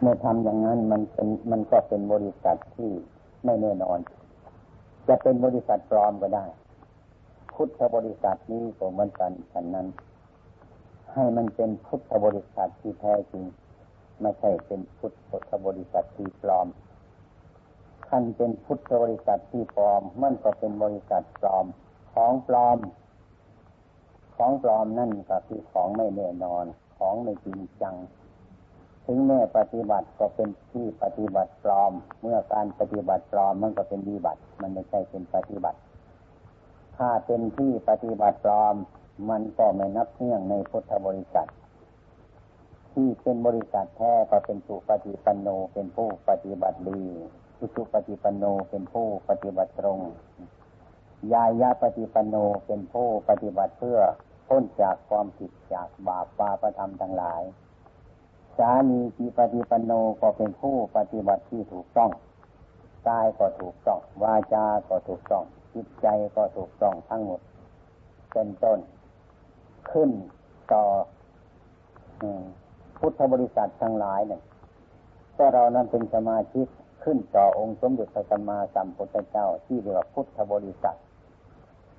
เมื่อทำอย่างนั้นมันเป็นมันก็เป็นบริษัทที่ไม่แน่นอน จะเป็นบริษัทปลอมก็ได้พุทธบริษัทนี้ก็เหมือนกันฉันนั้น ให้มันเป็นพุทธบริษัทที่แท้จริง ไม่ใช่เป็นพุทธบริษัทที่ปลอมท่านเป็นพุทธบริษัทที่ปลอม มันก็เป็นบริษัทปลอม ของปลอม ของปลอมนั่นก็คือของไม่แน่นอน ของไม่จริงจัง ถึงแม้ปฏิบัติก็เป็นที่ปฏิบัติปลอม เมื่อการปฏิบัติปลอมมันก็เป็นดีบัติ มันไม่ใช่เป็นปฏิบัติ ถ้าเป็นที่ปฏิบัติปลอม มันก็ไม่นับเนื่องในพุทธบริษัท ที่เป็นบริษัทแท้ก็เป็นสุปฏิปันโนเป็นผู้ปฏิบัติดีสุสุปฏิปันโนเป็นผู้ปฏิบัติตรง ยายาปฏิปันโนเป็นผู้ปฏิบัติเพื่อพ้นจากความผิดจากบาปปาประธรรมทั้งหลาย สามีจีปฏิปันโนก็เป็นผู้ปฏิบัติที่ถูกต้องกายก็ถูกต้อง วาจา ก็ถูกต้อง จิตใจก็ถูกต้องทั้งหมด เป็นต้น ขึ้นต่อพุทธบริษัททั้งหลายเนี่ยก็เรานั้นเป็นสมาชิกขึ้นต่อองค์สมเด็จพระสัมมาสัมพุทธเจ้าที่เรียกว่าพุทธบริษัท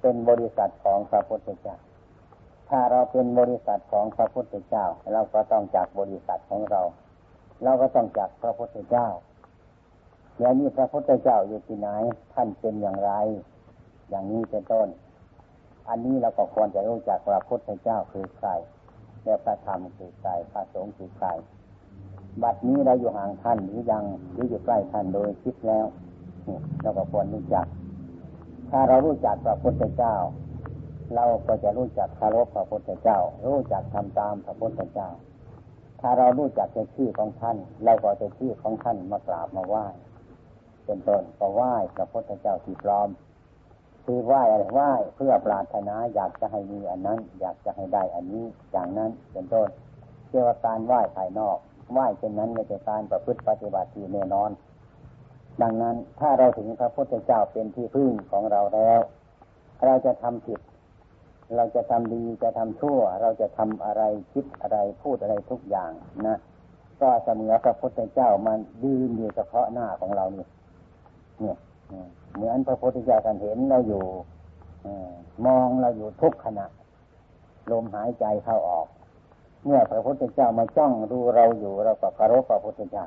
เป็นบริษัทของพระพุทธเจ้า ถ้าเราเป็นบริษัทของพระพุทธเจ้า เราก็ต้องจากบริษัทของเรา เราก็ต้องจากพระพุทธเจ้าอย่างนี้พระพุทธเจ้าอยู่ที่ไหน ท่านเป็นอย่างไร อย่างนี้เป็นต้น อันนี้เราก็ควรจะรู้จักพระพุทธเจ้าคือใครและพระธรรมคือใครพระสงฆ์คือใครบัดนี้เราอยู่ห่างท่านหรือยังหรืออยู่ใกล้ท่านโดยคิดแล้วเราก็ควรรู้จัก ถ้าเรารู้จักพระพุทธเจ้า เราก็จะรู้จักคารพพระพุทธเจ้า รู้จักทำตามพระพุทธเจ้า ถ้าเรารู้จักชื่อของท่านเราก็จะชื่อของท่านมากราบมาไหว้เป็นต้นก็ไหว้พระพุทธเจ้าที่พร้อมคือไหว้อะไรไหว้เพื่อปรารถนาอยากจะให้มีอันนั้น อยากจะให้ได้อันนี้อย่างนั้นเป็นต้นเกี่ยวกับการไหว้ภายนอกไหว้เช่นนั้นไม่ใช่การประพฤติปฏิบัติที่แน่นอน ดังนั้นถ้าเราถึงพระพุทธเจ้าเป็นที่พึ่งของเราแล้ว เราจะทำผิด เราจะทำดีจะทำชั่ว เราจะทำอะไรคิดอะไรพูดอะไรทุกอย่างนะก็เสมอพระพุทธเจ้ามันยืนอยู่เฉพาะหน้าของเราเนี่ยเนี่ยเหมือนพระพุทธเจ้าท่านเห็นเราอยู่มองเราอยู่ทุกขณะลมหายใจเข้าออก เมื่อพระพุทธเจ้ามาจ้องดูเราอยู่เราก็เคารพพระพุทธเจ้า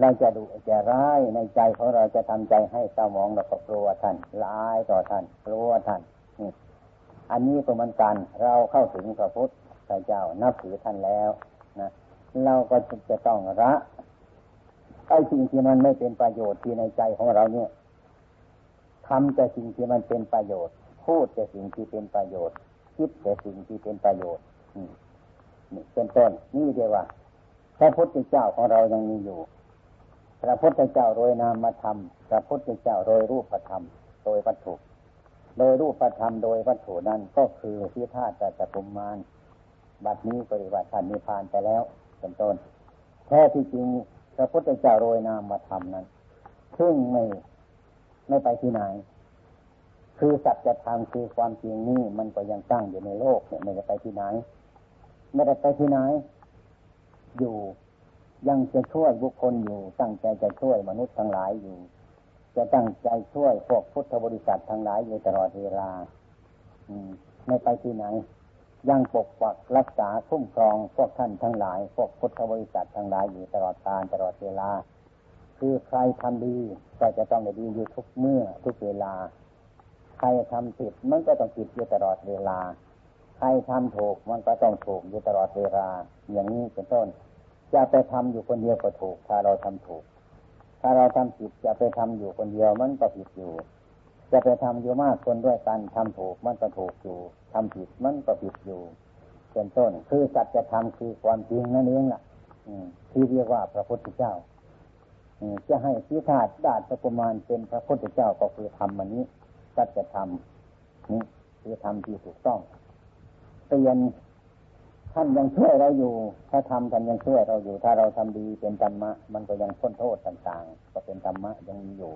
เราจะดูจะร้ายในใจของเราจะทำใจให้เศร้ามองเราก็กลัวท่านร้ายต่อท่านกลัวท่าน อันนี้ก็เหมือนกัน เราเข้าถึงพระพุทธเจ้านับถือท่านแล้วนะเราก็จะต้องละไอ้สิ่งที่มันไม่เป็นประโยชน์ที่ในใจของเราเนี่ยทำแต่สิ่งที่มันเป็นประโยชน์ พูดแต่สิ่งที่เป็นประโยชน์ คิดแต่สิ่งที่เป็นประโยชน์นี่เป็นต้นนี่เดียวว่าพระพุทธเจ้าของเรายังมีอยู่ พระพุทธเจ้าโดยนามธรรมพระพุทธเจ้าโดยรูปธรรม โดยวัตถุ โดยรูปธรรมโดยวัตถุนั้นก็คือที่ธาตุจักรุมานบัดนี้ปริวัติท่านนิพพานไปแล้วเป็นต้นแท้ที่จริงพระพุทธเจ้าโดยนามธรรมนั้นซึ่งไม่ไม่ไปที่ไหน คือสัจธรรมคือความจริงนี่มันก็ยังตั้งอยู่ในโลกเนี่ยไม่ได้ไปที่ไหน ไม่ได้ไปที่ไหน อยู่ยังจะช่วยบุคคลอยู่ตั้งใจจะช่วยมนุษย์ทั้งหลายอยู่ จะตั้งใจช่วยพวกพุทธบริษัททั้งหลายอยู่ตลอดเวลาไม่ไปที่ไหน ยังปกปักรักษาคุ้มครองพวกท่านทั้งหลาย พวกพุทธบริษัททั้งหลายอยู่ตลอดการตลอดเวลา คือใครทำดีก็จะต้องได้ดีอยู่ทุกเมื่อทุกเวลา ใครทำผิดมันก็ต้องผิดอยู่ตลอดเวลา ใครทำถูกมันก็ต้องถูกอยู่ตลอดเวลา อย่างนี้เป็นต้น จะไปทำอยู่คนเดียวก็ถูก ถ้าเราทำถูก ถ้าเราทำผิดจะไปทำอยู่คนเดียวมันก็ผิดอยู่ จะไปทำอยู่มากคนด้วยกันทำถูกมันก็ถูกอยู่ทำผิดมันก็ผิดอยู่เป็นต้น คือสัจธรรมคือความจริงนั่นเองล่ะที่เรียกว่าพระพุทธเจ้าจะให้พิธาดาตประมาณเป็นพระพุทธเจ้าก็คือทำมันนี้สัจธรรมนี่คือทำที่ถูกต้องเตือน ท่านยังช่วยเราอยู่ ถ้าทำท่านยังช่วยเราอยู่ ถ้าเราทำดีเป็นธรรมะ มันก็ยังพ้นโทษต่างๆ ก็เป็นธรรมะยังมีอยู่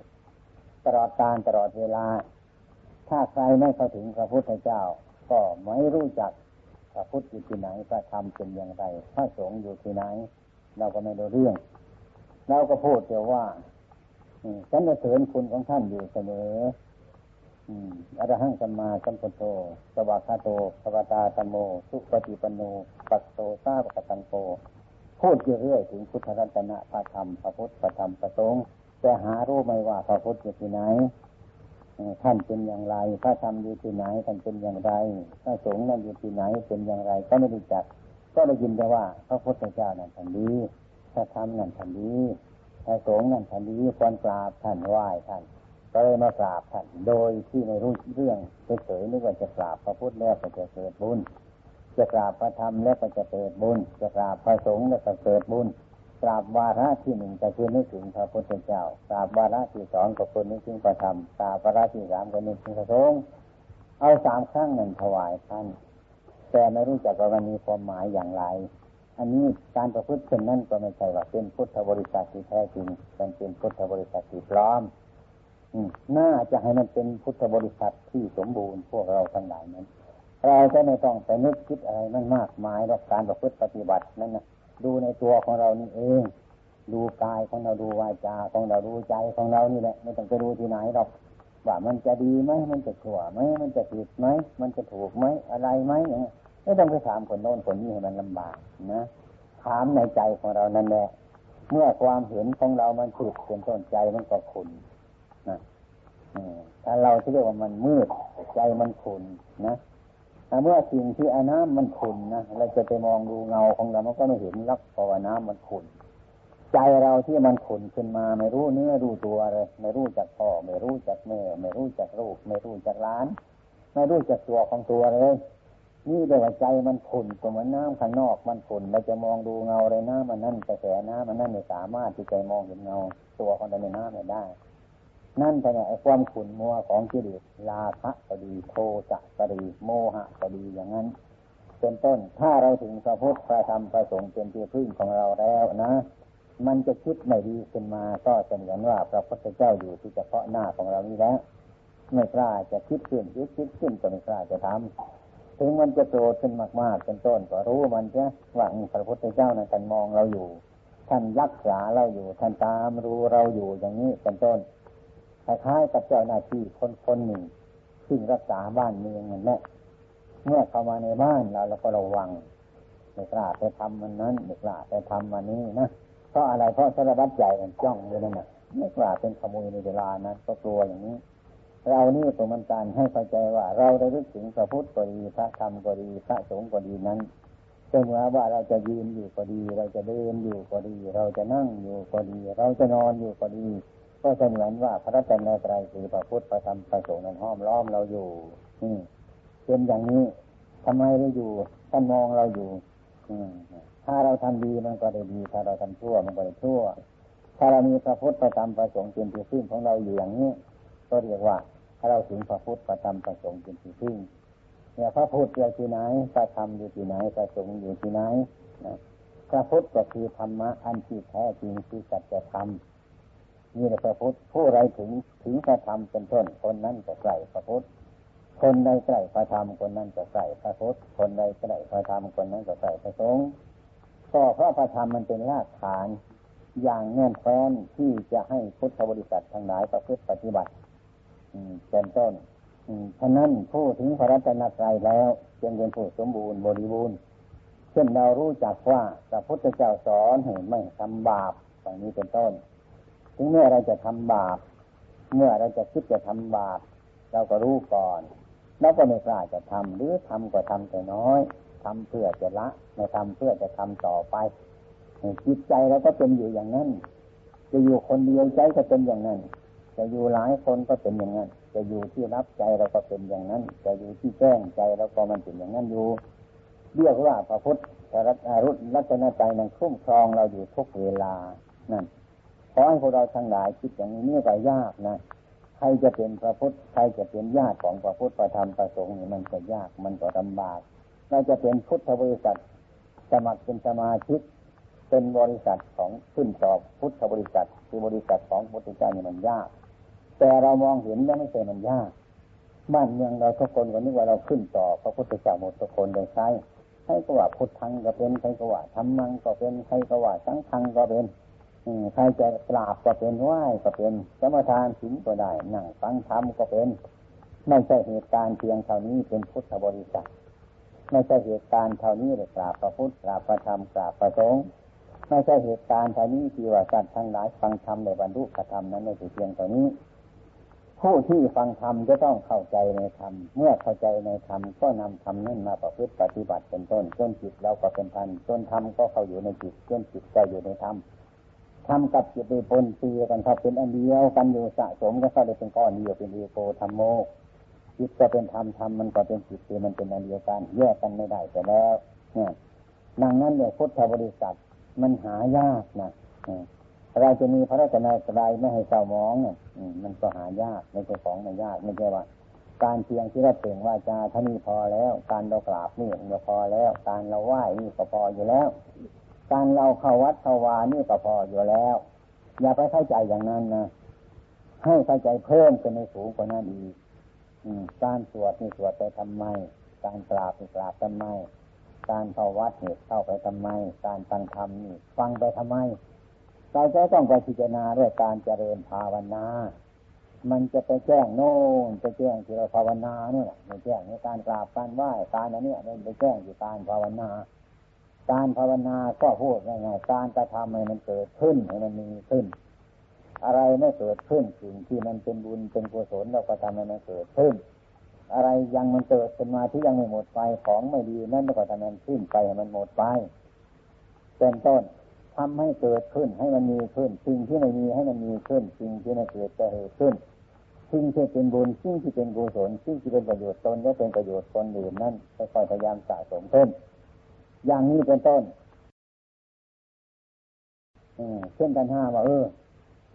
ตลอดการตลอดเวลา ถ้าใครไม่เข้าถึงพระพุทธเจ้า ก็ไม่รู้จักพระพุทธอยู่ที่ไหนพระธรรมเป็นอย่างไรพระสงฆ์อยู่ที่ไหน เราก็ไม่รู้เรื่อง เราก็พูดเดียวว่าฉันจะเสริญคุณของท่านอยู่เสมอ อรหังสัมมาสัมพุทโธ สวัสดาโตสวัสดาตโม สุปฏิปันโน ปัสโตซาปะตังโต พูดเรื่อยๆถึงพุทธรัตนะพระธรรม พระพุทธพระธรรมพระสงฆ์แต่หารู้ไหมว่าพระพุทธอยู่ที่ไหน ท่านเป็นอย่างไร พระธรรมอยู่ที่ไหน ท่านเป็นอย่างไร พระสงฆ์นั้นอยู่ที่ไหน เป็นอย่างไร ก็ไม่รู้จัก ก็ได้ยินแต่ว่า พระพุทธเจ้านั้นท่านดีพระธรรมนั้นท่านดีพระสงฆ์นั้นท่านดีควรกราบท่านไหว้ท่าน ก็เลยมากราบท่านโดยที่ไม่รู้เรื่องเฉยๆนึกว่าจะกราบพระพุทธแล้วก็จะเกิดบุญ จะกราบพระธรรมแล้วก็จะเกิดบุญ จะกราบพระสงฆ์แล้วก็เกิดบุญกราบวาระที่หนึ่งก็คือนึกถึงพระพุทธเจ้ากราบวาระที่สองก็คือนึกถึงพระธรรมกราบวาระที่สามก็นึกถึงพระสงฆ์เอาสามครั้งนั้นถวายท่านแต่ไม่รู้จักว่ามันมีความหมายอย่างไร อันนี้การประพฤติเช่นนั้นก็ไม่ใช่ว่าเป็นพุทธบริษัทที่แท้จริงมันเป็นพุทธบริษัทที่ปลอม น่าจะให้มันเป็นพุทธบริษัทที่สมบูรณ์พวกเราทั้งหลายนั้น เราจะไม่ต้องไปนึกคิดอะไรนั่นมากมายหรอกการประพฤติปฏิบัตินั่นนะดูในตัวของเรานี่เอง ดูกายของเราดูวาจาของเราดูใจของเรานี่แหละไม่ต้องไปดูที่ไหนหรอกว่ามันจะดีไหมมันจะชั่วไหมมันจะผิดไหมมันจะถูกไหมอะไรไหมอย่างนี้ไม่ต้องไปถามคนโน้นคนนี้ให้มันลำบากนะถามในใจของเรานั่นแหละเมื่อความเห็นของเรามันผิดเป็นต้นใจมันก็ขุน นะถ้าเราที่เรียกว่ามันมืดใจมันขุนนะเมื่อสิ่งที่อาน้ำมันขุนนะเราจะไปมองดูเงาของเรามันก็ไม่เห็นลักเพราะว่าน้ำมันขุนใจเราที่มันขุนขึ้นมาไม่รู้เนื้อรู้ตัวเลยไม่รู้จักพ่อไม่รู้จักแม่ไม่รู้จักลูกไม่รู้จักร้าน ไม่รู้จักตัวของตัวเลยนี่เดี๋ยวใจมันขุ่นก็เหมือนน้ำข้างนอกมันขุ่นเราจะมองดูเงาเลยน้ำมันนั่นกระแสน้ำมันนั่นไม่สามารถที่จะมองเห็นเงา ตัวของเราในน้ำไม่ได้ นั่นแต่เนี่ยความขุ่นมัวของกิเลสลาภะก็ดีโทสะก็ดีโมหะก็ดีอย่างนั้นเป็นต้น ถ้าเราถึงพระพุทธพระธรรมพระสงฆ์เป็นที่พึ่งของเราแล้วนะ มันจะคิดไม่ดีขึ้นมาก็เสมือนว่าพระพุทธเจ้าอยู่ที่เฉพาะหน้าของเรานี่แล้วไม่กล้าจะคิดขึ้นคิดคิดขึ้นก็ไม่กล้าจะทำถึงมันจะโกรธขึ้นมากๆเป็นต้นก็รู้มันใช่ว่าพระพุทธเจ้านะท่านมองเราอยู่ ท่านรักษาเราอยู่ท่านตามรู้เราอยู่อย่างนี้เป็นต้น คล้ายๆกับเจ้าหน้าที่คนคนหนึ่งซึ่งรักษาบ้านเมืองนั่นแหละเมื่อเข้ามาในบ้านเราเราก็ระวังไม่กล้าไปทำมันนั้นไม่กล้าไปทำมันนี้นะเพราะอะไรเพราะสารวัตรใหญ่มันจ้องอยู่นั่นน่ะไม่กล้าเป็นขโมยในเวลานั้นก็กลัวอย่างนี้ เรานี่ตัวมันการให้เข้าใจว่า เราได้รู้ถึงพระพุทธก็ดีพระธรรมก็ดีพระสงฆ์ก็ดีนั้นเช่นว่าเราจะยืนอยู่ก็ดี เราจะเดินอยู่ก็ดี เราจะนั่งอยู่ก็ดี เราจะนอนอยู่ก็ดี ก็เสมือนว่าพระรัตนตรัยคือพระพุทธพระธรรมพระสงฆ์นั้นห้อมล้อมเราอยู่นี่เป็นอย่างนี้ทำไมเราอยู่ท่านมองเราอยู่ถ้าเราทำดีมันก็ได้ดี ถ้าเราทำชั่วมันก็ได้ชั่ว ถ้าเรามีพระพุทธพระธรรมพระสงฆ์เป็นที่พึ่งของเราอยู่อย่างนี้ ก็เรียกว่าถ้าเราถึงพระพุทธพระธรรมพระสงฆ์เป็นที่พึ่งเนี่ยพระพุทธอยู่ที่ไหนพระธรรมอยู่ที่ไหนพระสงฆ์อยู่ที่ไหนพระพุทธก็คือธรรมะอันที่แท้จริงคือสัจธรรม นี่แหละพระพุทธผู้ไรถึงถึงพระธรรมเป็นต้นคนนั้นจะใกล้พระพุทธคนใดใกล้พระธรรมคนนั้นจะใกล้พระพุทธคนใดใกล้พระธรรมคนนั้นจะใกล้พระสงฆ์ก็เพราะพระธรรมมันเป็นรากฐานอย่างแน่นแฟ้นที่จะให้พุทธบริษัททั้งหลายประพฤติปฏิบัติเป็นต้นฉะนั้นผู้ถึงพระรัตนตรัยแล้วจึงเป็นผู้สมบูรณ์บริบูรณ์เช่นเรารู้จักว่าพระพุทธเจ้าสอนให้ไม่ทำบาปอย่างนี้เป็นต้น ถึงเมื่อเราจะทำบาป เมื่อเราจะคิดจะทำบาป เราก็รู้ก่อนเราก็ไม่กล้าจะทำหรือทำก็ทำแต่น้อยทำเพื่อจะละไม่ทำเพื่อจะทำต่อไปจิตใจเราก็เป็นอยู่อย่างนั้น จะอยู่คนเดียวใจก็เป็นอย่างนั้น จะอยู่หลายคนก็เป็นอย่างนั้น จะอยู่ที่รับใจเราก็เป็นอย่างนั้น จะอยู่ที่แจ้งใจเราก็มันเป็นอย่างนั้นอยู่ เรียกว่าพระพุทธรัตนใจนั้นคุ้มครองเราอยู่ทุกเวลา นั่น ขอให้พวกเราทั้งหลายคิดอย่างนี้นี่ก็ยากนะใครจะเป็นพระพุทธใครจะเป็นญาติของพระพุทธประธรรมประสงค์นี่มันก็ยากมันก็ลำบากเราจะเป็นพุทธบริษัทสมัครเป็นสมาชิกเป็นบริษัทของขึ้นสอบพุทธบริษัทคือบริษัทของพุทธเจ้านี่มันยาก แต่เรามองเห็นแล้วไม่ใช่มันยากบ้านเมืองเราทุกคนวันนี้ว่าเราขึ้นต่อพระพุทธเจ้าหมดทุกคนเลยใช่ใครก็ว่าพุทธังก็เป็นใครก็ว่าธรรมังก็เป็นใครก็ว่าสังฆังก็เป็น ใครจะกราบก็เป็นไหว้ก็เป็นสมทานศีลก็ได้นั่งฟังธรรมก็เป็นไม่ใช่เหตุการณ์เพียงเท่านี้เป็นพุทธบริษัทไม่ใช่เหตุการณ์เท่านี้เลยกราบพระพุทธกราบพระธรรมกราบพระสงฆ์ไม่ใช่เหตุการณ์เท่านี้ที่ว่าสัตว์ทั้งหลายฟังธรรมในบรรลุธรรมนั้นไม่ใช่เพียงเท่านี้ผู้ที่ฟังธรรมจะต้องเข้าใจในธรรม เมื่อเข้าใจในธรรมก็นำธรรมนั้นมาประพฤติปฏิบัติเป็นต้นจนจิตเราก็เป็นพันจนธรรมก็เข้าอยู่ในจิตจนจิตก็อยู่ในธรรม ธรรมกับจิตเป็นปนตีกันครับเป็นอันเดียวกันอยู่สะสมก็เข้าได้เป็นก้อนเดียวเป็นเอโกธรรมโมจิตก็เป็นธรรมธรรมมันก็เป็นจิตคือมันเป็นอันเดียวกันแยกกันไม่ได้แต่แล้วเนี่ยดังนั้นเนี่ยพุทธบริษัทมันหายากนะเราจะมีพระราชนายตรายไม่ให้เศร้ามองเนี่ยมันก็หายากไม่ใช่ของมันยากไม่ใช่ว่า การเพียงที่เราเปล่งว่าจาท่านี้พอแล้ว การเรากราบนี่ก็พอแล้ว การเราไหว้นี่ก็พออยู่แล้ว การเราเข้าวัดเข้าวานี่ก็พออยู่แล้ว อย่าไปเข้าใจอย่างนั้นนะให้เข้าใจเพิ่มเป็นในสูงกว่านั้นอีกการสวดนี่สวดไปทำไม การกราบนี่กราบทำไม การเข้าวัดนี่เข้าไปทำไม การฟังธรรมนี่ฟังไปทำไม เราจะต้องไปพิจารณาด้วยการเจริญภาวนา มันจะไปแจ้งโน่นไปแจ้งที่เราภาวนาเนี่ยไปแจ้งในการกราบการไหว้การอันนี้มันไปแจ้งที่การภาวนา การภาวนาก็พูดง่ายๆการกระทำให้มันเกิดขึ้นให้มันมีขึ้น อะไรไม่เกิดขึ้นสิ่งที่มันเป็นบุญเป็นกุศลเราก็ทำให้มันเกิดขึ้น อะไรยังมันเกิดขึ้นมาที่ยังไม่หมดไปของไม่ดีนั่นก็ทำให้มันขึ้นไปให้มันหมดไปเป็นต้นทำให้เกิดขึ้นให้มันมีขึ้นสิ่งที่ไม่มีให้มันมีขึ้นสิ่งที่ไม่เกิดจะเกิดขึ้นสิ่งที่เป็นบุญสิ่งที่เป็นกุศลสิ่งที่เป็นประโยชน์ตนและเป็นประโยชน์คนอื่นนั่นค่อยๆพยายามสะสมขึ้น อย่างนี้เป็นต้นเช่นกันห้าว่าเออ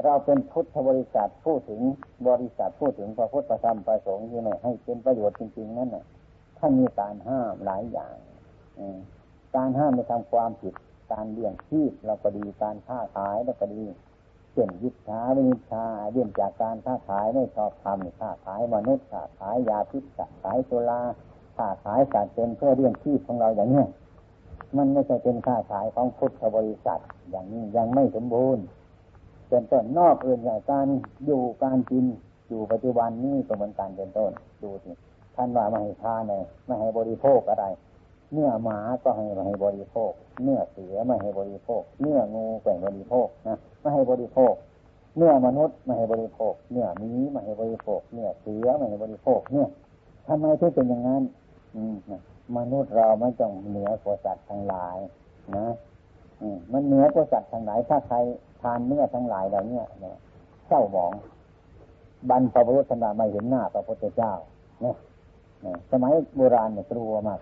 เราเป็นพุทธบริษัทพูดถึงบริษัทพูดถึงพระพุทธธรรมประสงค์ที่ไหนให้เป็นประโยชน์จริง ๆ นั่นน่ะท่านมีการห้ามหลายอย่างการห้ามในทำความผิด การเลี้ยงชีพเราก็ดีการค้าขายเราก็ดีเช่นยิบช้าไม่ยิบช้าเรื่องจากการค้าขายไม่ชอบทำค้าขายมนุษย์ค้าขายยาพิษค้าขายโซลาค้าขายสัตว์เป็นเพื่อเลี้ยงชีพของเราอย่างนี้ มันไม่ใช่เป็นค้าขายของพุทธบริษัท อย่างนี้ยังไม่สมบูรณ์เป็นต้นนอกอื่นอย่างการอยู่การกินอยู่ปัจจุบันนี้ก็เหมือนกันเป็นต้นดูสิท่านว่าไม่ให้ทานเลยไม่ให้บริโภคอะไร เนื้อหมาก็ให้ไม่ให้บริโภค เนื้อเสือไม่ให้บริโภค เนื้องูก็ไม่บริโภคนะไม่ให้บริโภค เนื้อมนุษย์ไม่ให้บริโภค เนื้อมีไม่ให้บริโภค เนื้อเสือไม่ให้บริโภค เนี่ยทำไมถึงเป็นอย่างนั้น มนุษย์เราไม่ต้องเหนือกว่าสัตว์ทั้งหลาย นะมันเหนือกว่าสัตว์ทั้งหลาย ถ้าใครทานเนื้อทั้งหลายเหล่านี้เนี่ยเศร้าหมอง บรรพบุรุษท่าไม่เห็นหน้าพระพุทธเจ้าเนี่ยสมัยโบราณเนี่ยกลัวมาก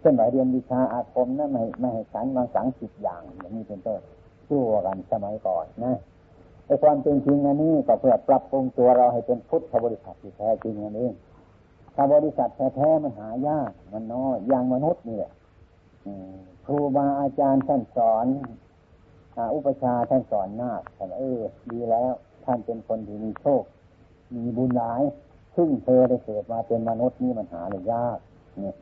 เช่นว่ายเรียนวิชาอาคมนะไม่ไม่ให้ฉันบางสังสิบอย่างอย่างนี้เป็นต้นชั่วกันสมัยก่อนนะไอ้ความเป็นจริงอันนี้ก็เพื่อปรับปรุงตัวเราให้เป็นพุทธบริษัทที่แท้จริงอันนี้ ถ้าบริษัทแท้ๆมันหายากมันน้อยอย่างมนุษย์นี่แหละครูบาอาจารย์ท่านสอนอุปชาท่านสอนนาคท่านเออ ดีแล้ว ท่านเป็นคนที่มีโชค มีบุญหลาย ซึ่งเธอได้เกิดมาเป็นมนุษย์นี่มันหาเลยยากเนี่ย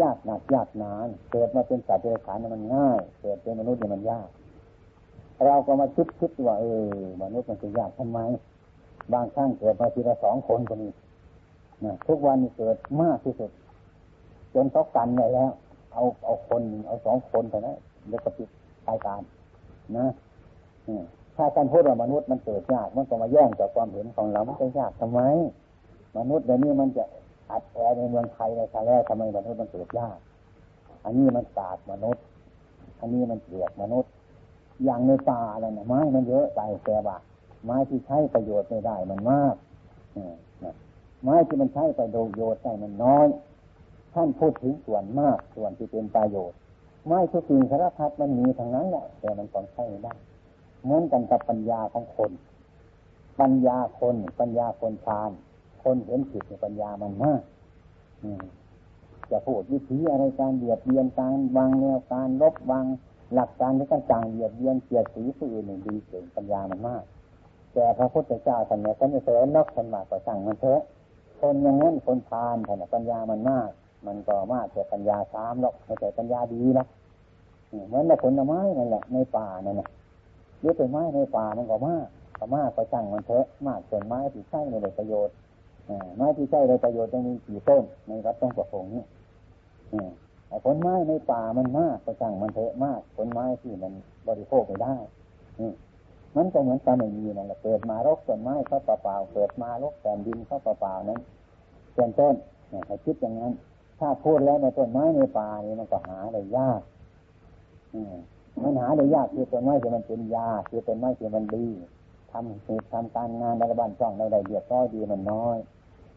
ยากหนักยากนาน เกิดมาเป็นสัตว์เดรัจฉานมันง่าย เกิดเป็นมนุษย์เนี่ยมันยาก เราก็มาคิดคิดว่าเออมนุษย์มันจะยากทำไม บางครั้งเกิดมาทีละสองคนก็มี ทุกวันเกิดมากที่สุด จนเขากันเลยแล้ว เอาเอาคนเอาสองคนเท่านั้นแล้วก็ปิดรายการนะถ้าการพูดว่ามนุษย์มันเกิดยากมันก็มาแย่งจากความเห็นของเรามันจะยากทำไม มนุษย์เดี๋ยวนี้มันจะอัดแอร์ในเมืองไทยในชาแรกทำไมมนุษย์มันเกิดยาก อันนี้มันศาสตร์มนุษย์ อันนี้มันเกลียดมนุษย์ อย่างในป่าอะไรนะไม้มันเยอะไปแต่ว่าไม้ที่ใช้ประโยชน์ไม่ได้มันมาก ไม้ที่มันใช้ประโยชน์ได้มันน้อย ท่านพูดถึงส่วนมากส่วนที่เป็นประโยชน์ ไม้ทุกสิ่งสารพัดมันมีทั้งนั้นแหละแต่มันต้องใช้ไม่ได้เหมือนกันกับปัญญาของคน ปัญญาคนปัญญาคนพาน คนเห็นผิดในปัญญามันมากจะพูดวิธีอะไรการเบียดเบียนการวางแนวการลบวางหลักการที่ต่างเบียดเบียนเกียรติสีผู้อื่นดีเก่งปัญญามันมาก แต่พระพุทธเจ้าท่านเนี่ยท่านเสนนอกท่านมากกว่าสั่งมันเถอะ คนอย่างนั้นคนพานท่านปัญญามันมาก มันก็มากแต่ปัญญาสามหรอกแต่ปัญญาดีนะเหมือนในผลไม้นั่นแหละในป่านั่นแหละหรือต้นไม้ในป่ามันก็มากก็มากก็จังมันเถอะมากต้นไม้ที่ใช้ในประโยชน์ไม้ที่ใช้ในประโยชน์จะมีกี่ต้นในวัดต้องประสงค์นี่ยผลไม้ในป่ามันมากก็จังมันเถอะมากผลไม้ที่มันบริโภคไม่ได้ มันก็เหมือนกันไม่มีนั่นแหละเกิดมารกต้นไม้เขาเปล่าเกิดมารกแผ่นดินเขาเปล่านั้นเป็นต้นเนี่ยให้คิดอย่างนั้น ถ้าพูดแล้วในต้นไม้ในป่านี่มันก็หาได้ยากมันหาได้ยากคือต้นไม้ที่มันเป็นยาคือต้นไม้ที่มันดีทำเหตุทำการงานในบ้านช่องในใดเดียดร้อยดีมันน้อย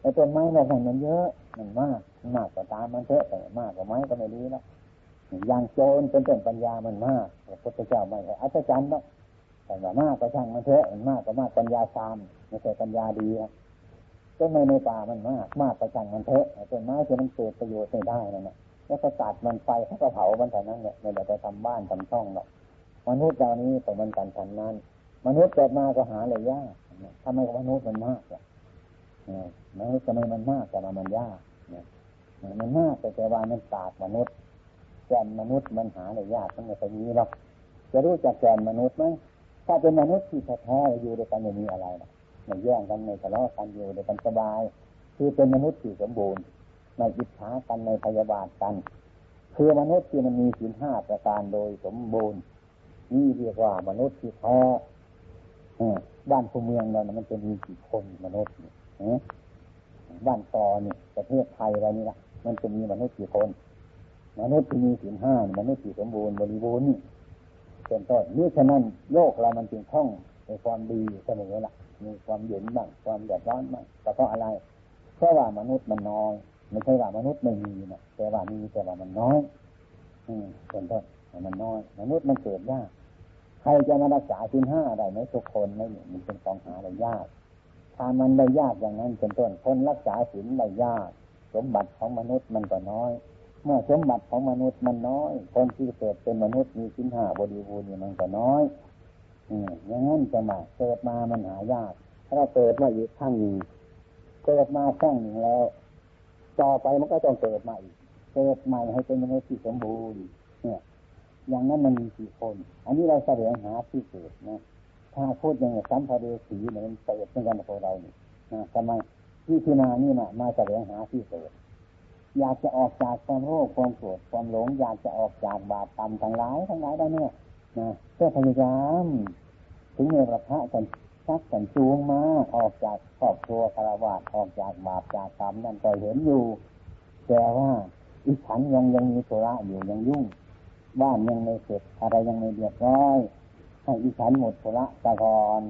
ไอ้ต้นไม้ในแห่งมันเยอะมันมากมากกว่าตามมันเถอะแต่มากกว่าไม้ก็ไม่ดีแล้วอย่างโจรเป็นต้นปัญญามันมากพระพุทธเจ้าไม่อัศจรรย์แล้ว แต่ว่ามากก็ช่างมันเถอะมันมากก็มากปัญญาซามไม่ใช่ปัญญาดีนะต้นไม้ในป่ามันมากมากก็ช่างมันเถอะต้นไม้ที่มันเกิดประโยชน์ไม่ได้นั่นแหละแล้วก็ตัดมันไฟเขาก็เผามันแต่นั้นเนี่ยไม่ได้ไปทำบ้านทำช่องหรอกมนุษย์เรานี้แต่มันกันทันนั้น มนุษย์เกิดมาก็หาเลยยากทำไมมนุษย์มันมากอะมนุษย์ทำไมมันมากแต่ว่ามันยากมันมากแต่แต่ว่ามันตาดมนุษย์แกนมนุษย์มันหาเลยยากทั้งหมดนี้หรอกจะรู้จักแกนมนุษย์ไหม ถ้าเป็นมนุษย์ที่แท้ๆอยู่ด้วยกันไม่มีอะไรนะไม่แย่งกันไม่ทะเลาะกันอยู่ด้วยกันสบาย คือเป็นมนุษย์ที่สมบูรณ์ไม่อิจฉากันในพยาบาทกัน คือมนุษย์ที่มันมีศีลห้าประการโดยสมบูรณ์นี่เรียกว่ามนุษย์ที่แท้บ้านภูเมืองเรานะมันจะมีกี่คนมนุษย์เนี่ยบ้านตอนี่ประเทศไทยเรานี่ละมันจะมีมนุษย์กี่คน มนุษย์ที่มีศีลห้ามนุษย์ที่สมบูรณ์บริบูรณ์นี่ เป็นต้นนี่ฉะนั้นโลกเรามันจึงท่องในความดีเสมอละมีความเย็นบ้างความเดือดร้อนบ้างแต่เพราะอะไรเพราะว่ามนุษย์มันน้อยไม่ใช่ว่ามนุษย์ไม่มีนะแต่ว่ามีแต่ว่ามันน้อย อืมเป็นต้นมันน้อย มนุษย์มันเกิดยากใครจะมารักษาสินห้าได้ไหมทุกคนไม่มันเป็นของหาได้ยากถ้ามันได้ยากอย่างนั้นเป็นต้นคนรักษาสินได้ยาก สมบัติของมนุษย์มันก็น้อย เมื่อสมบัติของมนุษย์มันน้อย คนที่เกิดเป็นมนุษย์มีสินห้าบริบูรณ์มันก็น้อยอืมอย่างนั้นจะมาเกิดมามันหายาก ถ้าเราเกิดมาอีกข้างหนึ่งเกิดมาข้างหนึ่งแล้วต่อไปมันก็ต้องเกิดใหม่เกิดใหม่ให้เป็นมนุษย์ที่สมบูรณ์เนี่ย อย่างนั้นมันมีกี่คน อันนี้เราแสวงหาที่เกิดนะถ้าพูดอย่างสัมภเวสีเนี่ยมันเกิดเหมือนกันกับเราเนี่ยนะทำไมที่ที่มานี่มามาแสวงหาที่เกิด อยากจะออกจากความโลภความโกรธความหลง อยากจะออกจากบาปกรรมทั้งหลายทั้งหลายได้เนี่ยนะเพื่อพยายาม ถึงในประพะกันชักกันจูงมาออกจากครอบครัวคารวะออกจากบาปจากกรรมนั่นก็เห็นอยู่ แต่ว่าอีฉันยังยังมีโทระอยู่ยังยุ่งบ้านยังไม่เสร็จอะไรยังไม่เรียบร้อยให้อีฉันหมดโทระตะกอน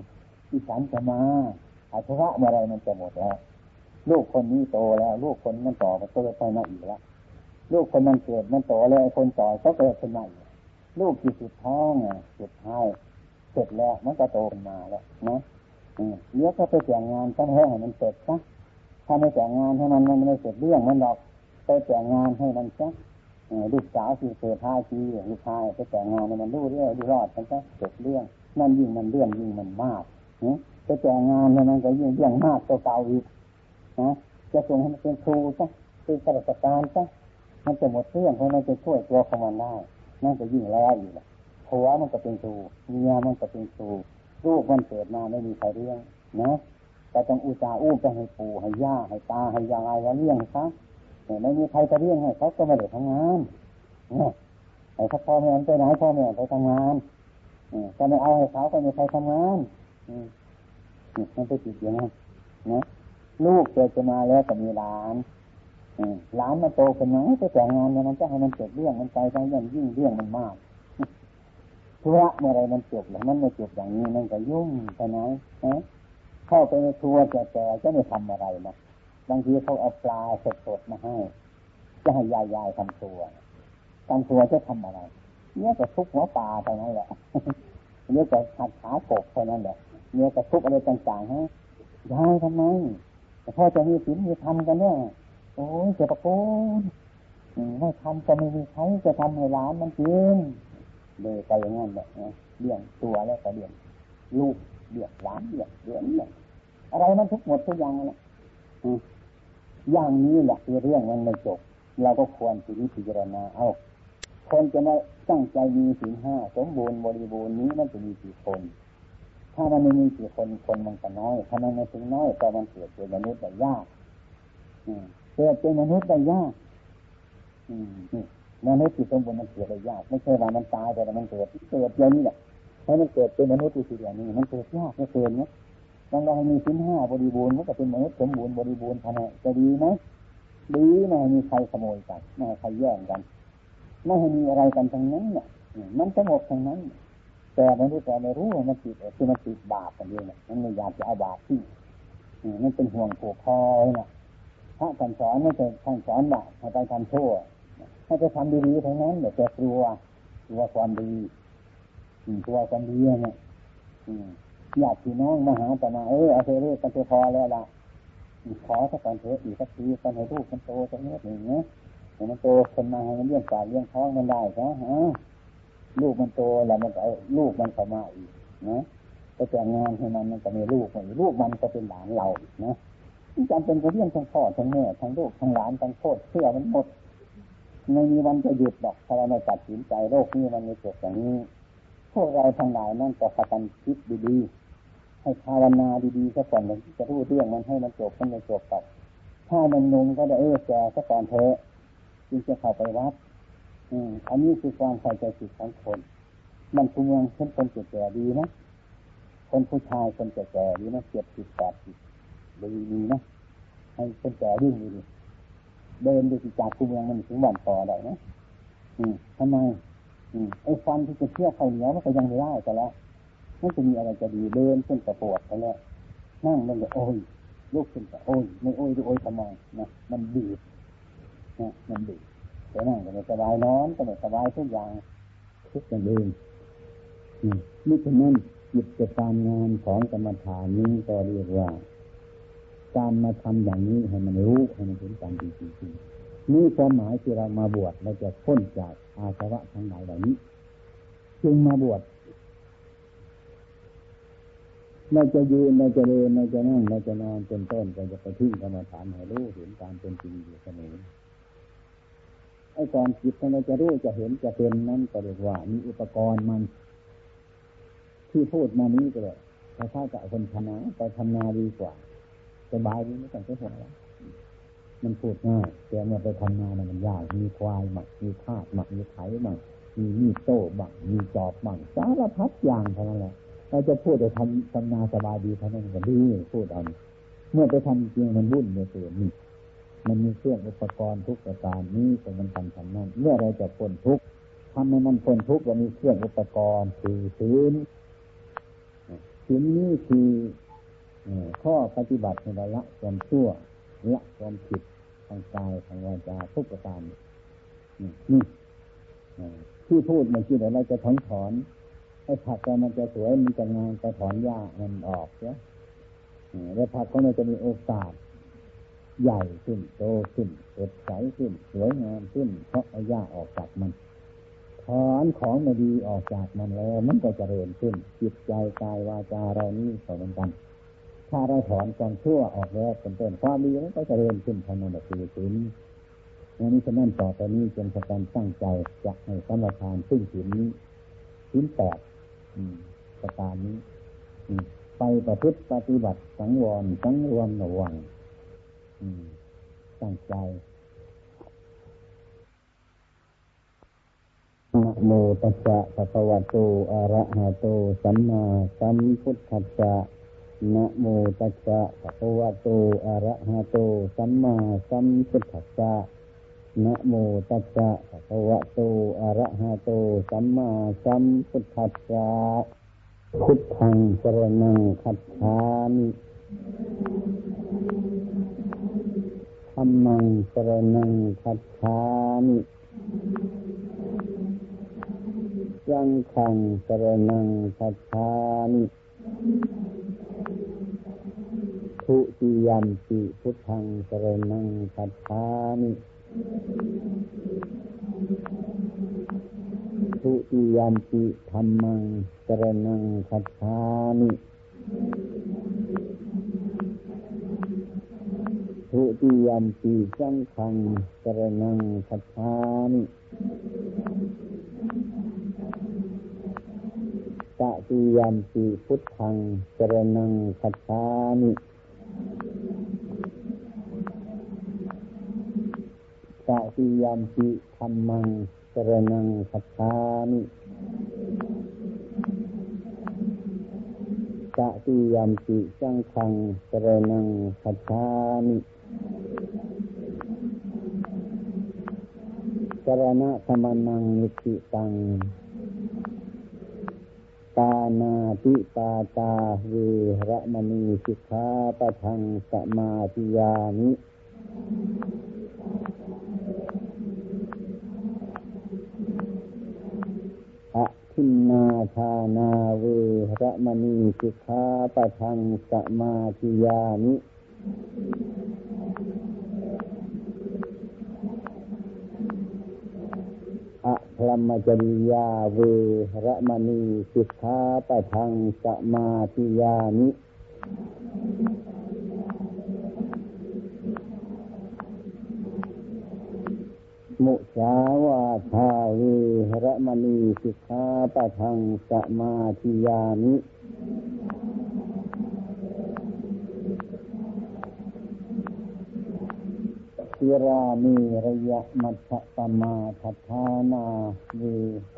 อีฉันจะมาอาธุระเมื่อไรมันจะหมดแล้ว ลูกคนนี้โตแล้ว ลูกคนมันต่อไปเกิดไปมาอีกแล้วลูกคนมันเกิดมันโตแล้วคนต่อก็เกิดขึ้นมาอีกลูกที่สุดท้องอะสุดท้ายเสร็จแล้วมันก็โตขึ้นมาแล้วนะเดี๋ยวก็ไปแต่งงานต้องให้มันเสร็จซะถ้าไม่แต่งงานให้มันมันไม่เสร็จเรื่องมันหรอกไปแต่งงานให้มันซะลูกสาวสี่เสือผ้าชีลูกชายไปแต่งงานมันรู้เรื่องดูรอดมันก็เสร็จเรื่องนั่นยิ่งมันเรื่องยิ่งมันมากไปแต่งงานมันก็ยิ่งเรื่องมากเก่าอีก นะจะส่งให้มันเป็นครูซะเป็นข้าราชการซะมันจะหมดเรื่องเพราะมันจะช่วยตัวของมันได้นั่นจะยิ่งแล้วอยู่หละผัวมันก็เป็นครูเมียมันก็เป็นครูลูกมันเกิดมาไม่มีใครเลี้ยงนะแต่ต้องอุตส่าห์อู้ไปให้ปู่ให้ย่าให้ตาให้ยายแล้วเลี้ยงซะเนี่ยไม่มีใครจะเลี้ยงให้เขาก็ไม่ได้ทำงานเนี่ยไอ้ถ้าพ่อแม่ไปไหนพ่อแม่ไปทำงานจะไม่เอาให้เขาก็ไม่ใครทำงานมันไปติดอย่างนั้นนะ ลูกเกิดมาแล้วก็มีหลานหลานมันโตขึ้นไหมไปแต่งงานเนี่ยมันจะให้มันเกิดเรื่องมันใจไปยิ่งยิ่งเรื่องมันมากธุระเมื่อไรมันจบแล้วมันไม่จบอย่างนี้มันก็ยุ่งใช่ไหมเข้าไปในครัวแก่ๆจะไม่ทำอะไรนะบางทีเขาเอาปลาสดๆมาให้ จะให้ยายยายทำตัวทำตัวจะทำอะไรเนี่ยจะทุบหัวปลาเท่านั้นแหละเนี่ยจะขัดขากบเท่านั้นแหละเนี่ยจะทุบอะไรต่างๆให้ยายทำไม แต่พอจะมีศีลมีธรรมกันเนี่ยโอ้ยเจ้าประโคนไม่ทำจะไม่มีใครจะทำให้ร้านมันจริงเลยไปอย่างนั้นแหละเลี้ยงตัวแล้วก็เลี้ยงลูกเลี้ยงหลานเลี้ยงเลี้ยงเลี้ยงอะไรมันทุกหมดทุกอย่างนะอย่างนี้แหละคือเรื่องมันไม่จบเราก็ควรที่จะพิจารณาเอาคนจะได้ตั้งใจมีสิ่งห้าสมบูรณ์บริบูรณ์นี้มันจะมีกี่คน ถ้ามันไม่มีกี่คนคนมันก็น้อยถ้ามันไม่ถึงน้อยก็มันเกิดเป็นมนุษย์ได้ยากเกิดเป็นมนุษย์ได้ยากมนุษย์ที่สมบูรณ์มันเกิดได้ยาก ไม่ใช่ว่ามันตายแต่มันเกิดเกิดอย่างนี้แหละถ้ามันเกิดเป็นมนุษย์ที่สิ่งนี้มันเกิดยากไม่เกินเนี้ยต้องเราให้มีสินห้าบริบูรณ์มันก็เป็นมนุษย์สมบูรณ์บริบูรณ์ทำไมจะดีไหมดีไม่มีใครขโมยกันไม่ให้ใครแย่งกัน ไม่ให้มีอะไรกันทั้งนั้นเนี่ยมันสงบทั้งนั้น แต่มนุษย์เราไม่รู้มันติดคือมันติดบาปกันเองเนี่ยมันไม่อยากจะเอาบาปที่มันเป็นห่วงผูกคอเนี่ยพระท่านสอนไม่ใช่ท่านสอนบาปให้ไปทำชั่วให้ไปทำดีๆทั้งนั้นเดี๋ยวจะกลัวกลัวความดีกลัวความดีเนี่ยอยากพี่น้องมาหาแต่มาเออเอาเธอเรียกกันเธอพอแล้วล่ะขอสักการเถอะอีกสักทีกันให้ลูกมันโตสักนิดหนึ่งเนี้ยให้มันโตคนมาให้มันเลี้ยงปากเลี้ยงท้องมันได้ใช่ฮะ ลูกมันโตแล้วมันก็ลูกมันเข้ามาอีกนะก็แต่งงานให้มันมันก็มีลูกมันลูกมันก็เป็นหลานเรานะจำเป็นก็เลี้ยงทั้งพ่อทั้งแม่ทั้งลูกทั้งหลานทั้งโคตรเชื่อมันหมดไม่มีวันจะหยุดหรอกถ้าเราไม่ตัดสินใจโลกนี้มันมีจบอย่างนี้ พวกเราทั้งหลายนั่นก็พากันคิดดีๆให้ภาวนาดีๆซะก่อนเลยจะรู้เรื่องมันให้มันจบมันจะจบกับถ้ามันนุ่มก็ได้เออแก่ซะก่อนเถอะจึงจะเข้าไปวัด อืมอันนี้คือความใส่ใจจิตของคนมันคุเมืองเช่นคนแก่ดีนะคนผู้ชายคนแก่ดีนะเจ็ดสิบแปดสิบดีดีนะให้คนแก่ยิ่งดีเดินดูจากคุเมืองมันถึงวันต่อได้นะอืมทำไม อืมไอ้ฟันที่จะเชื่อใครเหนียวมันก็ยังไม่ได้แต่แล้วมันจะมีอะไรจะดีเดินขึ้นกระปวดไปแล้วนั่งมันก็โอ้ยลูกขึ้นก็โอ้ยไม่โอ้ยดูโอ้ยทำไมนะมันดีนะมันดี แต่นั่งก็ไม่สบายนอนก็ไม่สบายทุกอย่างทุกอย่างเองนี่ฉะนั้นกิจการงานของกรรมฐานนี้ก็เรียกว่าการมาทำอย่างนี้ให้มันรู้ให้มันเห็นการจริงๆนี่ความหมายที่เรามาบวชเราจะพ้นจากอาสวะทั้งหลายเหล่านี้ จึงมาบวชเราจะยืนเราจะเดินเราจะนั่งเราจะนอนเป็นต้นเราจะไปทิ้งกรรมฐานให้รู้เห็นการเป็นจริงอยู่เสมอ ไอ้ก่อนจิตเราจะรู้จะเห็นจะเป็นนั้นก็เรียกว่า มีอุปกรณ์มัน ที่พูดมานี้ก็เลยถ้าถ้าจะคนทำนาไปทำนาดีกว่าสบายดีไม่ต้องใช้หัวแล้วมันพูดง่ายแต่เมื่อไปทำนาเนี่ยมันยากมีควายหมักมีทาสหมักมีไถหมักมีมีโต้บังมีจอบบังสารพัดอย่างเท่านั้นแหละเราจะพูดจะทำทำนาสบายดีเท่านั้นก็ดีพูดเอาเมื่อไปทำจริงมันวุ่นในส่วนนี้ มันมีเครื่องอุปกรณ์ทุกประการนี้เป็นมันทำทำนั่นเมื่อเราจะพ้นทุกข์ทำให้มันพ้นทุกเรามีเครื่องอุปกรณ์คือศีลศีลนี้คือข้อปฏิบัติในระละความชั่วละความผิดทางกายทางวาจาทุกประการนี่ที่พูดเมื่อกี้เดี๋ยวเราจะถอนถอนไอ้ผักแต่มันจะสวยมันจะงามจะถอนหญ้ามันออกเนียแล้วผักก็มันจะมีโอกาส ใหญ่ขึ้นโตขึ้นสดใสขึ้น สวยงามขึ้น เพราะอาญาออกจากมันถอนของไม่ดีออกจากมันแล้วมันก็จะเริญขึ้น จิตใจกายวาจาเรานี้ก็เหมือนกัน ถ้าเราถอนความชั่วออกแล้วเป็นต้นความดีมันก็จะเริญขึ้นทางนั้นคือศีลอันนี้ฉะนั้นต่อไปนี้จงพกันตั้งใจจะให้สมทานซึ่งศีลนี้ศีลแปดประการนี้ไปประพฤติปฏิบัติสังวรสังรวมระวัง ตั้งใจนะโมตัสสะภะคะวะโต อะระหะโต สัมมาสัมพุทธัสสะนะโมตัสสะภะคะวะโต อะระหะโต สัมมาสัมพุทธัสสะนะโมตัสสะภะคะวะโต อะระหะโต สัมมาสัมพุทธัสสะพุทธังสรนังคัจฉามิ ธรรมังสรนังคัจฉามิยังขังสรนังคัจฉามิทุติยมปิพุทธังสรนังคัจฉามิทุติยมปิธรรมังสรนังคัจฉามิ ทุติยมปีสังขังสระนังคัจฉามิตติยมปีพุทธังสระนังคัจฉามิตติยมปีธรรมังสระนังคัจฉามิตติยมปีสังขังสระนังคัจฉามิ สรณะธรรมนังนิติตัง ตานาติปาตาเวระมณีสิกขาปะทังสมาธิยานิอะทินนาทานาเวระมณีสิกขาปะทังสมาธิยานิ พรหมจริยาเวรมณีสิกขาปะทังสมาธิยานิมุสาวาทาเวระมณีสิกขาปะทังสมาธิยานิ สิรามีระยะมัชปมาทัฐานาเว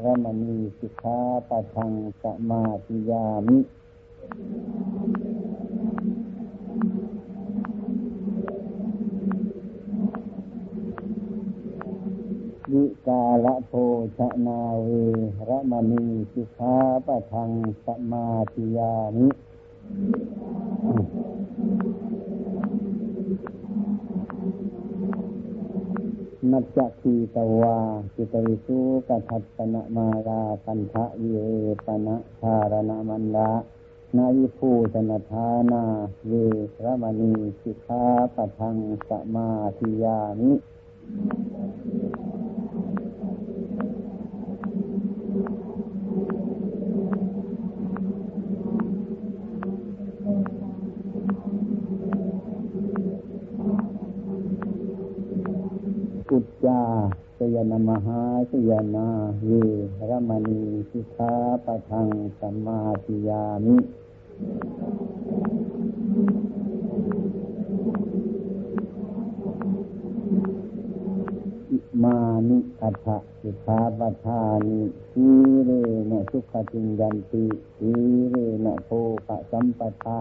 รมณีสิกขาปะทังสมาธิยามิวิกาละโพชนาเวรมณีสิกขาปะทังสมาธิยามิ นัจจคีตวาจิตริสุกทัตนะมาลาปันทะวิเอปนะชารณมันลานายิภูชนทานาเวรมณีสิกขาปะทังสมาธิยามิ อุจจาสยนมหาสยนาเวรมณีสิกขาปะทังสัมมาทิยามิมานิอัฏฐสิกขาปทานิสีเรนะสุขจิงยันติสีเรนะโภคสัมปทา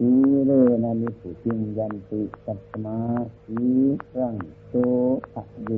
สีเรนะนิสุจิงยันติสัตมาสีรังโสภะเย